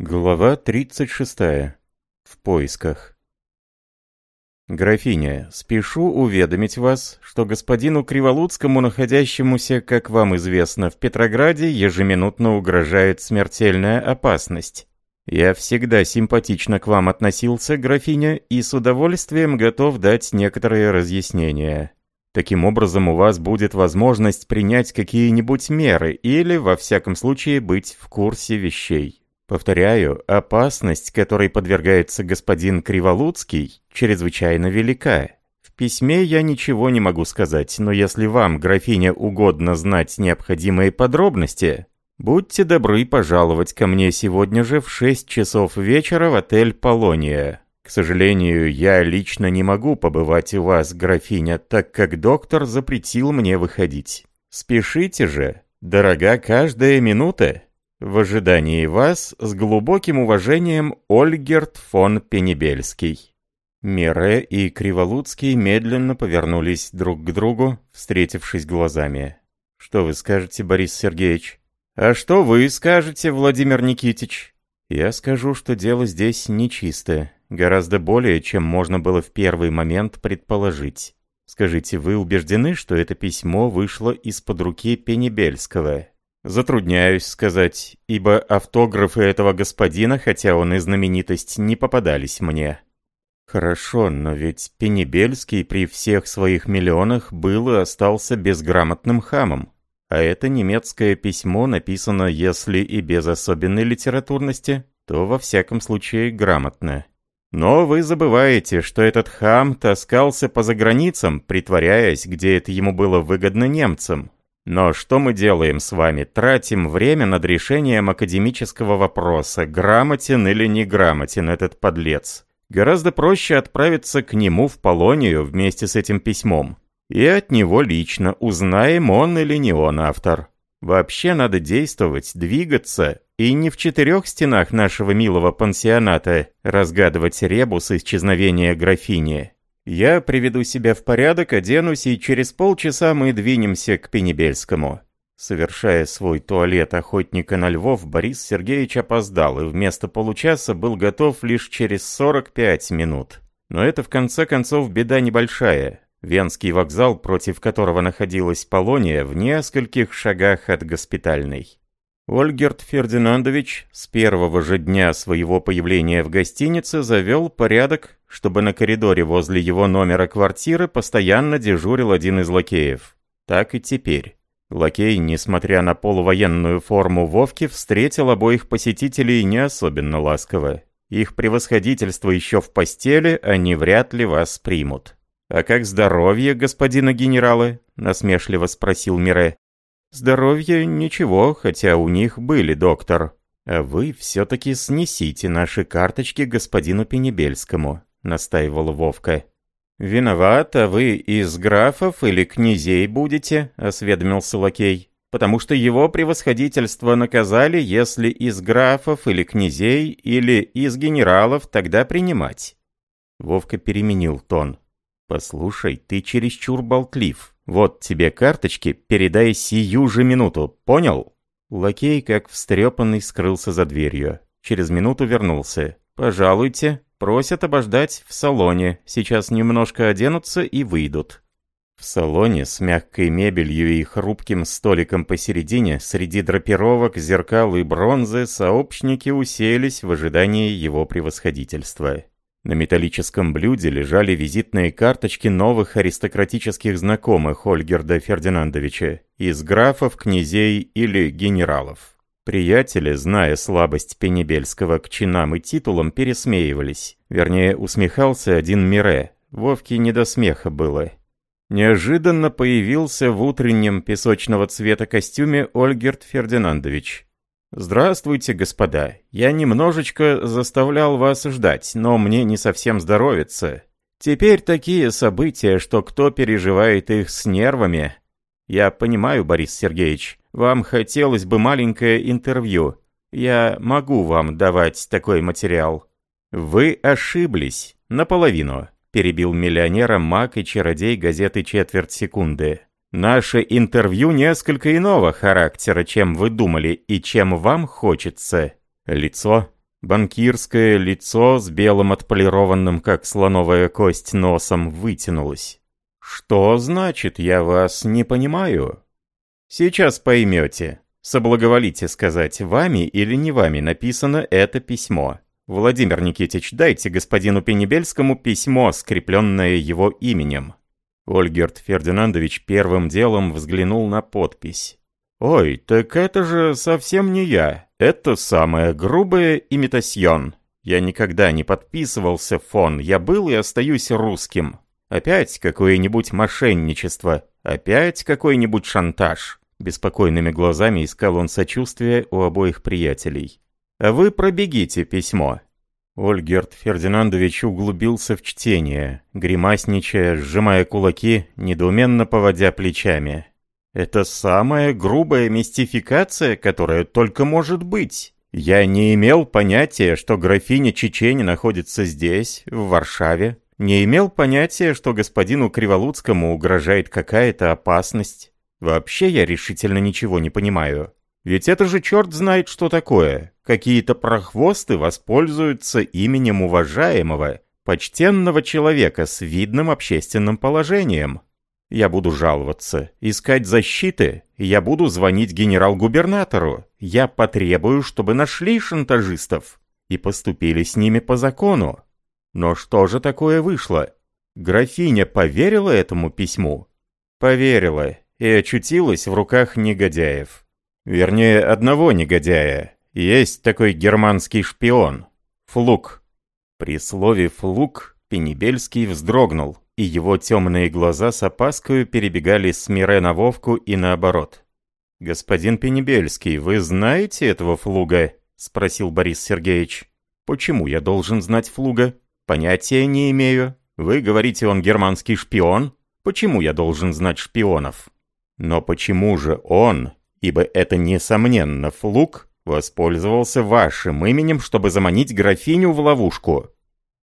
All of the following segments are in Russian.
Глава 36. В поисках. «Графиня, спешу уведомить вас, что господину Криволуцкому, находящемуся, как вам известно, в Петрограде, ежеминутно угрожает смертельная опасность. Я всегда симпатично к вам относился, графиня, и с удовольствием готов дать некоторые разъяснения. Таким образом, у вас будет возможность принять какие-нибудь меры или, во всяком случае, быть в курсе вещей». Повторяю, опасность, которой подвергается господин Криволуцкий, чрезвычайно велика. В письме я ничего не могу сказать, но если вам, графиня, угодно знать необходимые подробности, будьте добры пожаловать ко мне сегодня же в 6 часов вечера в отель «Полония». К сожалению, я лично не могу побывать у вас, графиня, так как доктор запретил мне выходить. Спешите же, дорога каждая минута. В ожидании вас с глубоким уважением Ольгерт фон Пенебельский. Мире и Криволуцкий медленно повернулись друг к другу, встретившись глазами. «Что вы скажете, Борис Сергеевич?» «А что вы скажете, Владимир Никитич?» «Я скажу, что дело здесь нечистое, гораздо более, чем можно было в первый момент предположить. Скажите, вы убеждены, что это письмо вышло из-под руки Пенебельского?» Затрудняюсь сказать, ибо автографы этого господина, хотя он и знаменитость, не попадались мне. Хорошо, но ведь Пенебельский при всех своих миллионах был и остался безграмотным хамом. А это немецкое письмо написано, если и без особенной литературности, то во всяком случае грамотно. Но вы забываете, что этот хам таскался по заграницам, притворяясь, где это ему было выгодно немцам, но что мы делаем с вами? Тратим время над решением академического вопроса, грамотен или не грамотен этот подлец. Гораздо проще отправиться к нему в Полонию вместе с этим письмом. И от него лично узнаем, он или не он автор. Вообще надо действовать, двигаться, и не в четырех стенах нашего милого пансионата разгадывать ребус исчезновения графини. Я приведу себя в порядок, оденусь, и через полчаса мы двинемся к Пенебельскому». Совершая свой туалет охотника на львов, Борис Сергеевич опоздал и вместо получаса был готов лишь через 45 минут. Но это в конце концов беда небольшая. Венский вокзал, против которого находилась Полония, в нескольких шагах от госпитальной. Ольгерт Фердинандович с первого же дня своего появления в гостинице завел порядок, чтобы на коридоре возле его номера квартиры постоянно дежурил один из лакеев. Так и теперь. Лакей, несмотря на полувоенную форму Вовки, встретил обоих посетителей не особенно ласково. Их превосходительство еще в постели, они вряд ли вас примут. «А как здоровье господина генерала?» — насмешливо спросил Мире. Здоровье ничего, хотя у них были доктор. А вы все-таки снесите наши карточки господину Пенебельскому, настаивала Вовка. «Виноват, а вы из графов или князей будете?» — осведомился лакей. «Потому что его превосходительство наказали, если из графов или князей, или из генералов, тогда принимать». Вовка переменил тон. «Послушай, ты чересчур болтлив. Вот тебе карточки, передай сию же минуту, понял?» Лакей, как встрепанный, скрылся за дверью. Через минуту вернулся. «Пожалуйте, просят обождать в салоне. Сейчас немножко оденутся и выйдут». В салоне с мягкой мебелью и хрупким столиком посередине, среди драпировок, зеркал и бронзы, сообщники уселись в ожидании его превосходительства. На металлическом блюде лежали визитные карточки новых аристократических знакомых Ольгерда Фердинандовича, из графов, князей или генералов. Приятели, зная слабость Пенебельского к чинам и титулам, пересмеивались. Вернее, усмехался один Мире. Вовке не до смеха было. Неожиданно появился в утреннем песочного цвета костюме Ольгерд Фердинандович. «Здравствуйте, господа. Я немножечко заставлял вас ждать, но мне не совсем здоровится. Теперь такие события, что кто переживает их с нервами? Я понимаю, Борис Сергеевич, вам хотелось бы маленькое интервью. Я могу вам давать такой материал». «Вы ошиблись. Наполовину», — перебил миллионера маг и чародей газеты «Четверть секунды». Наше интервью несколько иного характера, чем вы думали и чем вам хочется. Лицо, Банкирское лицо с белым отполированным, как слоновая кость, носом вытянулось. «Что значит, я вас не понимаю?» «Сейчас поймете. Соблаговолите сказать, вами или не вами написано это письмо. Владимир Никитич, дайте господину Пенебельскому письмо, скрепленное его именем». Ольгерт Фердинандович первым делом взглянул на подпись. «Ой, так это же совсем не я. Это самое грубое имитасьон. Я никогда не подписывался фон, я был и остаюсь русским. Опять какое-нибудь мошенничество, опять какой-нибудь шантаж». Беспокойными глазами искал он сочувствия у обоих приятелей. «А вы пробегите письмо». Ольгерт Фердинандович углубился в чтение, гримасничая, сжимая кулаки, недоуменно поводя плечами. Это самая грубая мистификация, которая только может быть. Я не имел понятия, что графиня Чечени находится здесь, в Варшаве. Не имел понятия, что господину Криволуцкому угрожает какая-то опасность. Вообще я решительно ничего не понимаю. Ведь это же черт знает, что такое. Какие-то прохвосты воспользуются именем уважаемого, почтенного человека с видным общественным положением. Я буду жаловаться, искать защиты, я буду звонить генерал-губернатору. Я потребую, чтобы нашли шантажистов и поступили с ними по закону. Но что же такое вышло? Графиня поверила этому письму? Поверила и очутилась в руках негодяев. Вернее, одного негодяя. Есть такой германский шпион. Флук. При слове «флук» Пенебельский вздрогнул и его темные глаза с опаскою перебегали с Мире на Вовку и наоборот. «Господин Пенебельский, вы знаете этого флуга?» — спросил Борис Сергеевич. «Почему я должен знать флуга? Понятия не имею. Вы говорите, он германский шпион? Почему я должен знать шпионов? Но почему же он, ибо это несомненно флуг, воспользовался вашим именем, чтобы заманить графиню в ловушку?»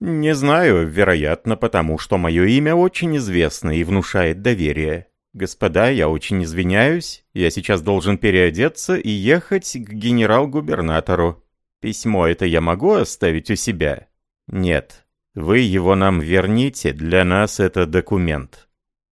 «Не знаю, вероятно, потому что мое имя очень известно и внушает доверие. Господа, я очень извиняюсь, я сейчас должен переодеться и ехать к генерал-губернатору. Письмо это я могу оставить у себя? Нет. Вы его нам верните, для нас это документ».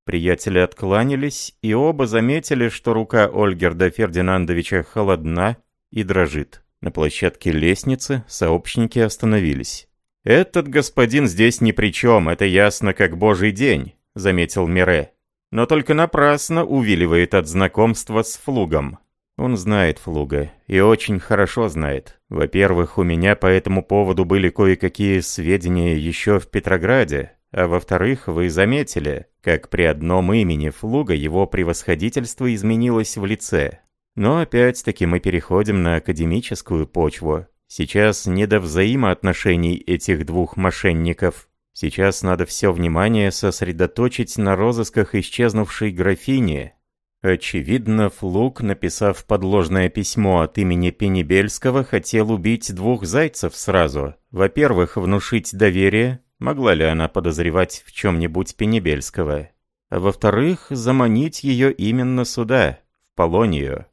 Приятели откланялись, и оба заметили, что рука Ольгерда Фердинандовича холодна и дрожит. На площадке лестницы сообщники остановились. «Этот господин здесь ни при чем, это ясно как божий день», — заметил Мире. «Но только напрасно увиливает от знакомства с Флугом. Он знает Флуга, и очень хорошо знает. Во-первых, у меня по этому поводу были кое-какие сведения еще в Петрограде, а во-вторых, вы заметили, как при одном имени Флуга его превосходительство изменилось в лице. Но опять-таки мы переходим на академическую почву, Сейчас не до взаимоотношений этих двух мошенников. Сейчас надо все внимание сосредоточить на розысках исчезнувшей графини. Очевидно, Флук, написав подложное письмо от имени Пенебельского, хотел убить двух зайцев сразу. Во-первых, внушить доверие, могла ли она подозревать в чем-нибудь Пенебельского. А во-вторых, заманить ее именно сюда, в Полонию.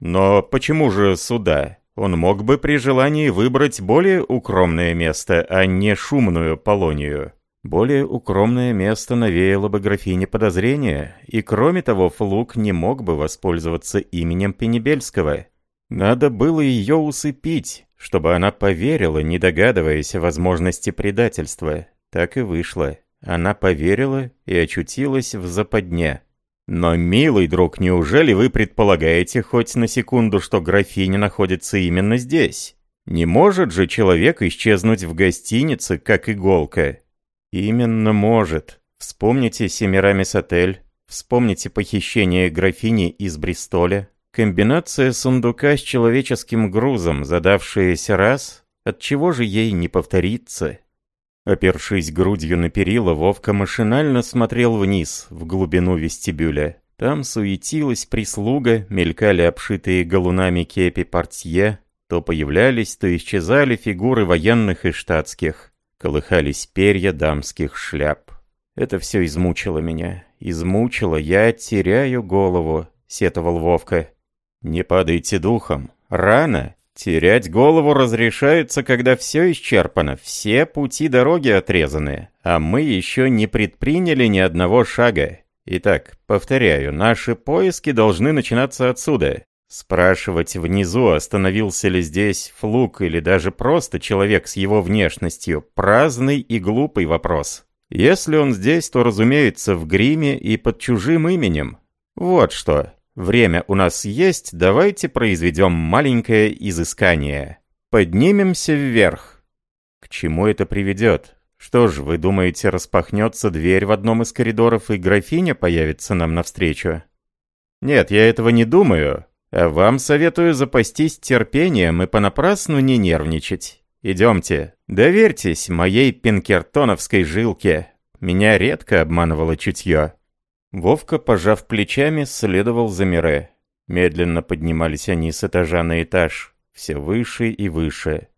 Но почему же сюда? Он мог бы при желании выбрать более укромное место, а не шумную Полонию. Более укромное место навеяло бы графине подозрения, и кроме того, Флук не мог бы воспользоваться именем Пенебельского. Надо было ее усыпить, чтобы она поверила, не догадываясь о возможности предательства. Так и вышло. Она поверила и очутилась в западне. Но, милый друг, неужели вы предполагаете хоть на секунду, что графиня находится именно здесь? Не может же человек исчезнуть в гостинице, как иголка? Именно может. Вспомните Семирамис-отель, вспомните похищение графини из Бристоля. Комбинация сундука с человеческим грузом, задавшаяся раз, от чего же ей не повториться? Опершись грудью на перила, Вовка машинально смотрел вниз, в глубину вестибюля. Там суетилась прислуга, мелькали обшитые галунами кепи портье, то появлялись, то исчезали фигуры военных и штатских. Колыхались перья дамских шляп. Это все измучило меня. Измучило, я теряю голову, сетовал Вовка. Не падайте духом. Рано. Терять голову разрешается, когда все исчерпано, все пути дороги отрезаны, а мы еще не предприняли ни одного шага. Итак, повторяю, наши поиски должны начинаться отсюда. Спрашивать внизу, остановился ли здесь флук или даже просто человек с его внешностью, праздный и глупый вопрос. Если он здесь, то, разумеется, в гриме и под чужим именем. Вот что. Время у нас есть, давайте произведем маленькое изыскание. Поднимемся вверх. К чему это приведет? Что ж, вы думаете, распахнется дверь в одном из коридоров и графиня появится нам навстречу? Нет, я этого не думаю, а вам советую запастись терпением и понапрасну не нервничать. Идемте, доверьтесь моей пинкертоновской жилке. Меня редко обманывало чутье. Вовка, пожав плечами, следовал за Мире. Медленно поднимались они с этажа на этаж, все выше и выше.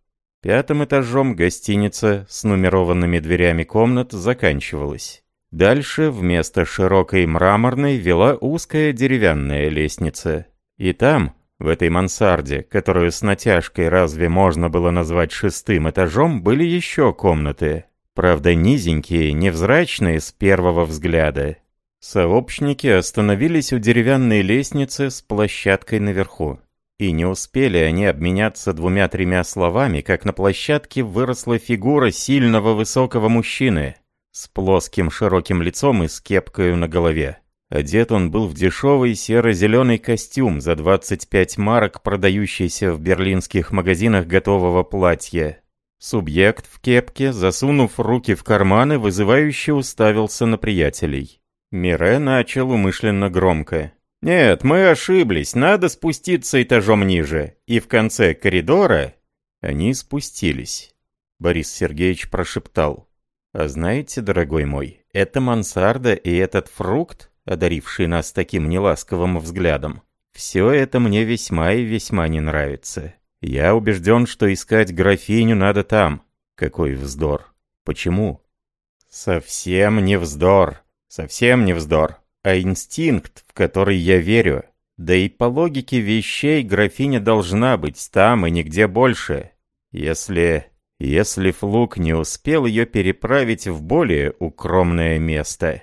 Пятым этажом гостиница с нумерованными дверями комнат заканчивалась. Дальше вместо широкой мраморной вела узкая деревянная лестница. И там, в этой мансарде, которую с натяжкой разве можно было назвать шестым этажом, были еще комнаты. Правда, низенькие, невзрачные с первого взгляда. Сообщники остановились у деревянной лестницы с площадкой наверху. И не успели они обменяться двумя-тремя словами, как на площадке выросла фигура сильного высокого мужчины с плоским широким лицом и с кепкой на голове. Одет он был в дешевый серо-зеленый костюм за 25 марок, продающийся в берлинских магазинах готового платья. Субъект в кепке, засунув руки в карманы, вызывающе уставился на приятелей. Мире начал умышленно громко. «Нет, мы ошиблись, надо спуститься этажом ниже». И в конце коридора они спустились. Борис Сергеевич прошептал. «А знаете, дорогой мой, эта мансарда и этот фрукт, одаривший нас таким неласковым взглядом, все это мне весьма и весьма не нравится. Я убежден, что искать графиню надо там. Какой вздор. Почему? Совсем не вздор. Совсем не вздор, а инстинкт, в который я верю. Да и по логике вещей графиня должна быть там и нигде больше. Если... Если Флук не успел ее переправить в более укромное место.